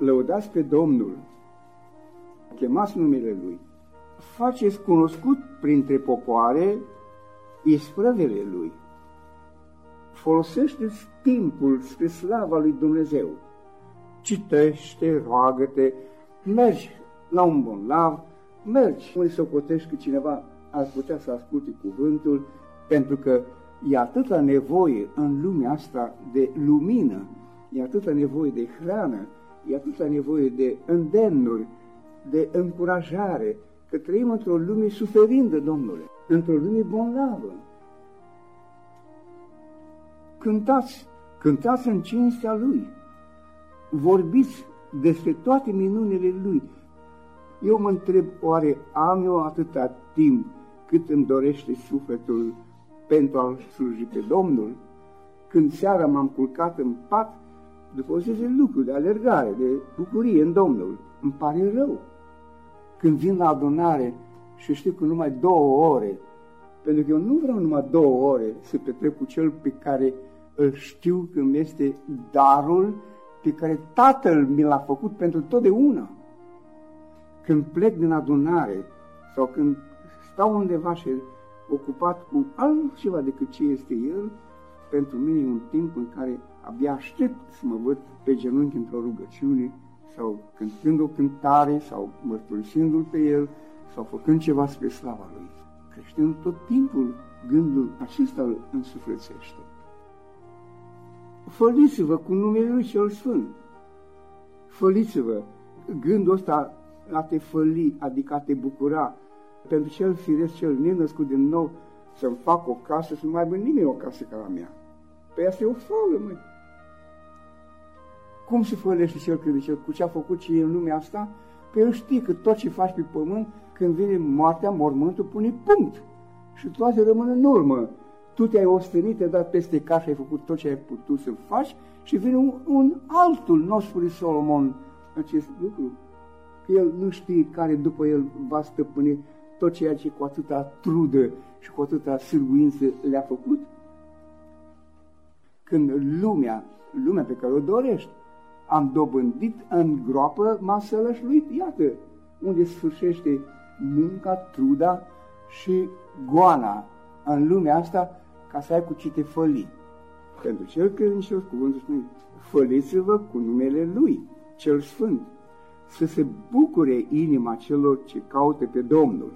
lăudați pe Domnul, chemați numele Lui, faceți cunoscut printre popoare isprăvele Lui. Folosește timpul spre slava Lui Dumnezeu. Citește, roagă-te, mergi la un bolnav, mergi unde să cotești că cineva ar putea să asculte cuvântul, pentru că e atâta nevoie în lumea asta de lumină, e atâta nevoie de hrană, e atâta nevoie de îndemnuri, de încurajare, că trăim într-o lume suferindă, Domnule, într-o lume bolnavă. Cântați, cântați în cinstea Lui, vorbiți despre toate minunile Lui. Eu mă întreb, oare am eu atâta timp cât îmi dorește sufletul pentru a-L sluji pe Domnul? Când seara m-am culcat în pat, după o zi de lucru, de alergare, de bucurie în Domnul, îmi pare rău. Când vin la adunare și știu că numai două ore, pentru că eu nu vreau numai două ore să petrec cu cel pe care îl știu că îmi este darul pe care Tatăl mi l-a făcut pentru totdeauna. Când plec din adunare sau când stau undeva și ocupat cu altceva decât ce este El, pentru mine e un timp în care abia aștept să mă văd pe genunchi într-o rugăciune sau cântând o cântare sau mărturisindu-L pe El sau făcând ceva spre slava Lui. Creștinul tot timpul gândul acesta îl însuflețește. Făliți-vă cu numele Lui cel Sfânt. Făliți-vă. Gândul ăsta a te făli, adică a te bucura. Pentru cel firesc, cel nenăscut din nou, să-mi fac o casă, să nu mai aibă nimeni o casă ca la mea. Păi asta e o fală, măi. Cum se fălește cel credincios cu ce a făcut ce e în lumea asta? Păi el știe că tot ce faci pe pământ, când vine moartea, mormântul, pune punct. Și toate rămân în urmă. Tu te-ai ostenit, te-ai dat peste casă, ai făcut tot ce ai putut să faci și vine un, un altul, nu spune Solomon acest lucru. Că el nu știe care după el va stăpâni tot ceea ce cu atâta trudă și cu atâta sârguință le-a făcut? Când lumea, lumea pe care o dorești, am dobândit în groapă, m-a sălășluit, iată, unde sfârșește munca, truda și goana în lumea asta ca să ai cu ce te făli. Pentru cel credincios, cuvântul spune, făliți-vă cu numele Lui, cel Sfânt, să se bucure inima celor ce caută pe Domnul.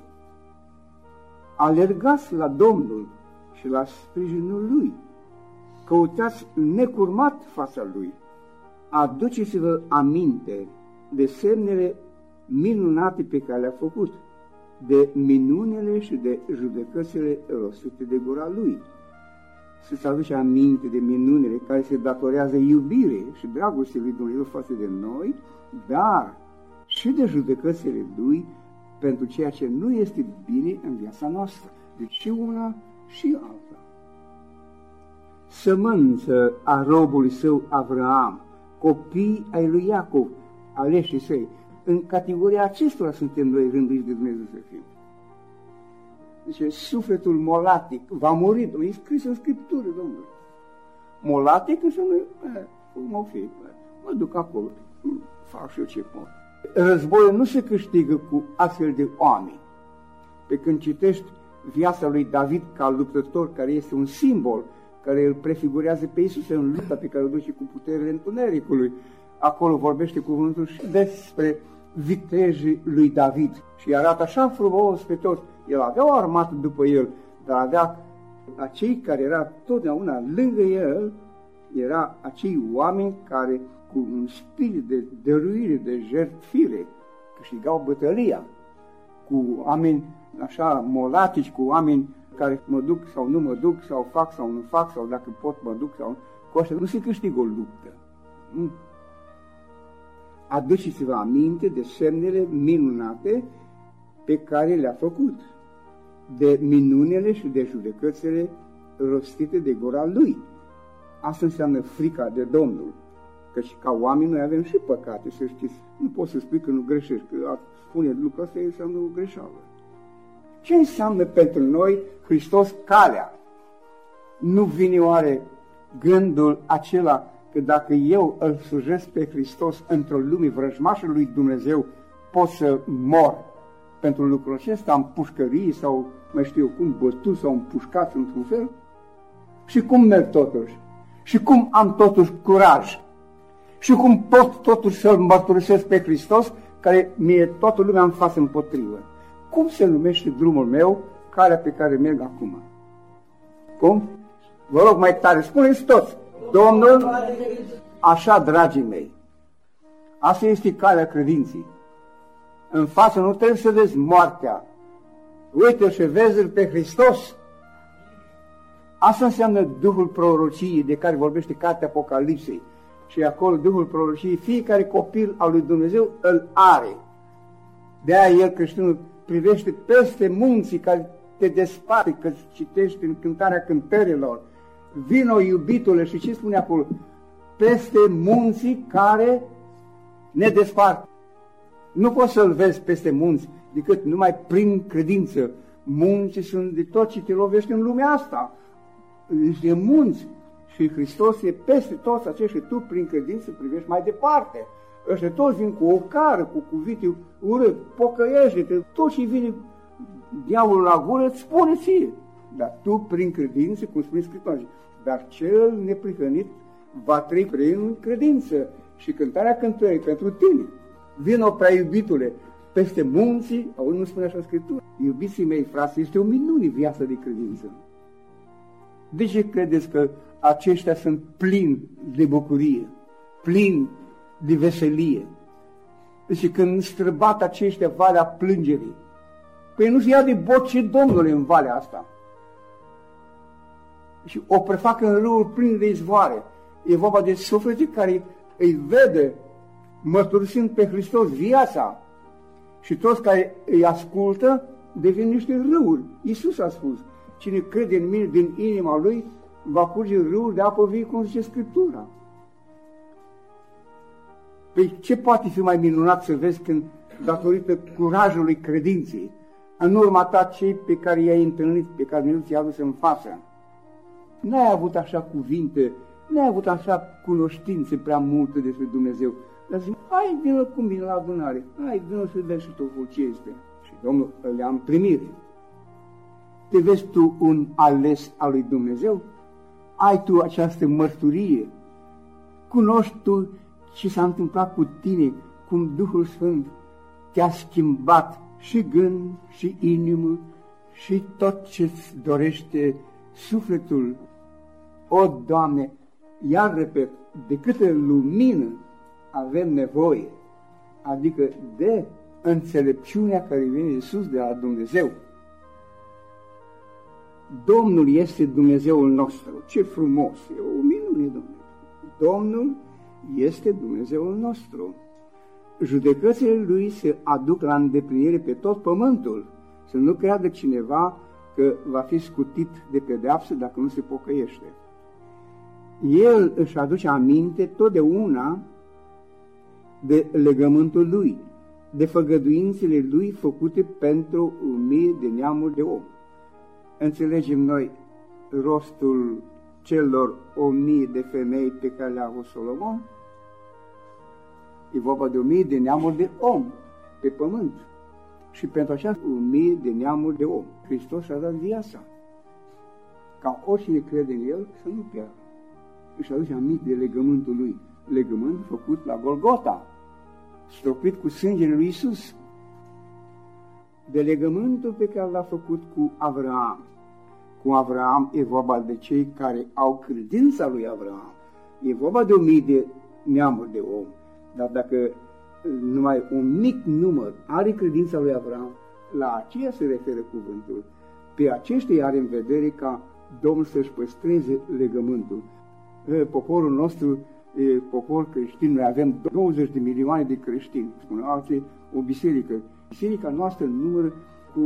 Alergați la Domnul și la sprijinul Lui. Căutați necurmat fața Lui aduceți-vă aminte de semnele minunate pe care le-a făcut, de minunele și de judecățile rostite de gura Lui. Să-ți aduce aminte de minunile care se datorează iubire și dragostea Lui Dumnezeu față de noi, dar și de judecățile Lui pentru ceea ce nu este bine în viața noastră. Deci și una și alta. Sămânță a robului său Avraam, copii ai lui Iacov, aleșii săi. În categoria acestora suntem noi rânduiți de Dumnezeu să fim. Deci sufletul molatic va muri, e scris în Scriptură, domnule. Molatic înseamnă, cum o fi, mă duc acolo, fac și eu ce pot. Războiul nu se câștigă cu astfel de oameni. Pe când citești viața lui David ca luptător, care este un simbol care îl prefigurează pe Isus în lupta pe care o duce cu puterile întunericului. Acolo vorbește cuvântul și despre vitejii lui David și arată așa frumos pe toți. El avea o armată după el, dar avea acei care era totdeauna lângă el, era acei oameni care cu un spirit de dăruire, de jertfire, câștigau bătălia, cu oameni așa molatici, cu oameni care mă duc sau nu mă duc, sau fac sau nu fac, sau dacă pot mă duc sau nu. Cu așa nu se câștigă o luptă. Aduceți-vă aminte de semnele minunate pe care le-a făcut, de minunele și de judecățile rostite de gura Lui. Asta înseamnă frica de Domnul. Căci ca oameni noi avem și păcate, să știți. Nu poți să spui că nu greșești, că a spune lucrul ăsta înseamnă o greșeală. Ce înseamnă pentru noi Hristos calea? Nu vine oare gândul acela că dacă eu îl slujesc pe Hristos într-o lume vrăjmașă lui Dumnezeu, pot să mor pentru lucrul acesta, în pușcării sau mai știu cum, bătut sau împușcat într-un fel? Și cum merg totuși? Și cum am totuși curaj? Și cum pot totuși să-L mărturisesc pe Hristos, care mi-e toată lumea în față împotrivă? Cum se numește drumul meu, calea pe care merg acum? Cum? Vă rog mai tare, spuneți toți. Domnul, așa, dragii mei, asta este calea credinții. În față nu trebuie să vezi moartea. Uite și vezi pe Hristos. Asta înseamnă Duhul prorociei de care vorbește cartea Apocalipsei. Și acolo Duhul prorociei, fiecare copil al lui Dumnezeu îl are. De aia el creștinul privește peste munții care te desparte, că citești în cântarea cântărilor. Vino iubitule și ce spune acolo? Peste munții care ne despart. Nu poți să-L vezi peste munți decât numai prin credință. Munții sunt de tot ce te lovești în lumea asta. Niște munți. Și Hristos e peste toți acești și tu prin credință privești mai departe. Ăștia toți vin cu o cară, cu cuvinte urât, pocăiește-te, tot ce vine diavolul la gură îți spune ție. Dar tu prin credință, cum spune Scriptura, dar cel neprihănit va trăi prin credință și cântarea cântării pentru tine. Vino prea iubitule, peste munții, auzi, nu spune așa Scriptura. Iubiții mei, frate, este o minune viața de credință. De ce credeți că aceștia sunt plini de bucurie, plini de veselie? Deci când străbat aceștia valea plângerii, păi nu se ia de boce Domnului în valea asta. Și o prefac în râul plin de izvoare. E vorba de suflete care îi vede mărturisind pe Hristos viața și toți care îi ascultă devin niște râuri. Iisus a spus, cine crede în mine din inima lui va curge râuri de apă vie, cum zice Scriptura. Păi ce poate fi mai minunat să vezi când, datorită curajului credinței, în urma ta cei pe care i-ai întâlnit, pe care nu ți-ai adus în față, n-ai avut așa cuvinte, n-ai avut așa cunoștințe prea multe despre Dumnezeu, dar zic, hai, vină cu mine la adunare, hai, vină să vezi și totul ce este. Și Domnul îl ia în primire. Te vezi tu un ales al lui Dumnezeu? Ai tu această mărturie? Cunoști tu ce s-a întâmplat cu tine, cum Duhul Sfânt te-a schimbat și gând, și inimă, și tot ce-ți dorește sufletul. O, Doamne, iar repet, de câtă lumină avem nevoie, adică de înțelepciunea care vine de sus de la Dumnezeu. Domnul este Dumnezeul nostru. Ce frumos! E o minune, Domnule. Domnul este Dumnezeul nostru. Judecățile Lui se aduc la îndeplinire pe tot pământul. Să nu creadă cineva că va fi scutit de pedeapsă dacă nu se pocăiește. El își aduce aminte totdeauna de legământul lui, de făgăduințele lui făcute pentru mii de neamuri de om. Înțelegem noi rostul celor o mie de femei pe care le-a avut Solomon? E vorba de o mie de neamuri de om pe pământ. Și pentru această o mie de neamuri de om, Hristos a dat viața. Ca oricine crede în El să nu piară. Își aduce aminte de legământul lui, legământ făcut la Golgota stropit cu sângele lui Isus, de legământul pe care l-a făcut cu Avraam. Cu Avraam e vorba de cei care au credința lui Avraam. E vorba de o mie de neamuri de om. Dar dacă numai un mic număr are credința lui Avraam, la aceea se referă cuvântul. Pe aceștia are în vedere ca Domnul să-și păstreze legământul. Poporul nostru e popor creștin, noi avem 20 de milioane de creștini, spune alții, o biserică. Biserica noastră numără cu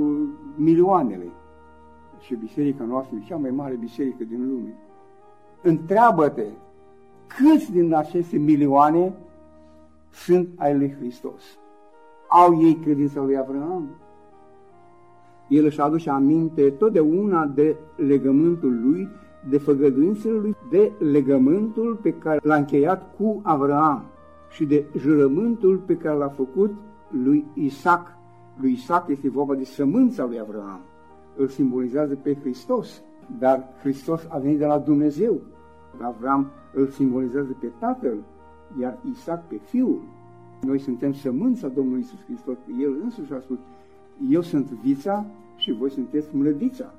milioanele și biserica noastră e cea mai mare biserică din lume. Întreabă-te, câți din aceste milioane sunt ai lui Hristos? Au ei credința lui Avram? El își aduce aminte totdeauna de legământul lui de făgăduințele lui, de legământul pe care l-a încheiat cu Avraam și de jurământul pe care l-a făcut lui Isaac. Lui Isaac este vorba de sămânța lui Avraam. Îl simbolizează pe Hristos, dar Hristos a venit de la Dumnezeu. Avram îl simbolizează pe Tatăl, iar Isaac pe Fiul. Noi suntem sămânța Domnului Isus Hristos. El însuși a spus, eu sunt vița și voi sunteți mlădița.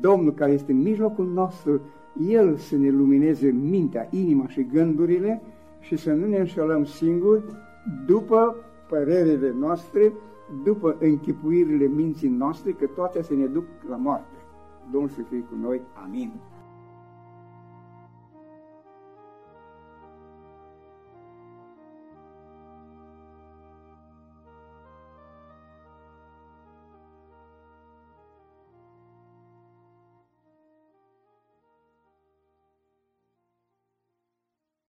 Domnul care este în mijlocul nostru, El să ne lumineze mintea, inima și gândurile și să nu ne înșelăm singuri după părerile noastre, după închipuirile minții noastre, că toate să ne duc la moarte. Domnul să fie cu noi. Amin.